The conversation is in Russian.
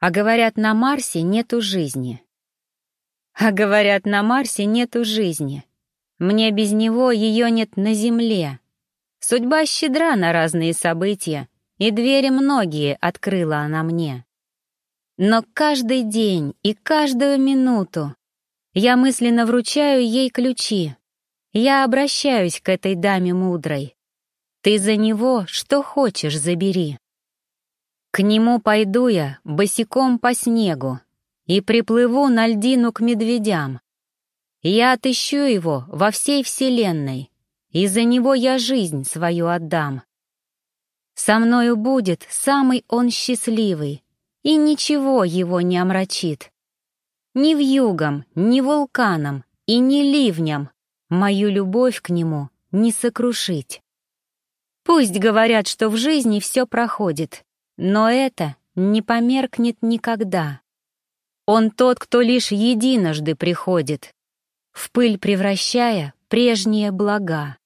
А говорят, на Марсе нету жизни. А говорят, на Марсе нету жизни. Мне без него ее нет на Земле. Судьба щедра на разные события, и двери многие открыла она мне. Но каждый день и каждую минуту я мысленно вручаю ей ключи. Я обращаюсь к этой даме мудрой. Ты за него что хочешь забери. К нему пойду я босиком по снегу и приплыву на льдину к медведям. Я отыщу его во всей вселенной, и за него я жизнь свою отдам. Со мною будет самый он счастливый, и ничего его не омрачит. Ни вьюгом, ни вулканом и ни ливнем мою любовь к нему не сокрушить. Пусть говорят, что в жизни все проходит, но это не померкнет никогда. Он тот, кто лишь единожды приходит, в пыль превращая прежние блага.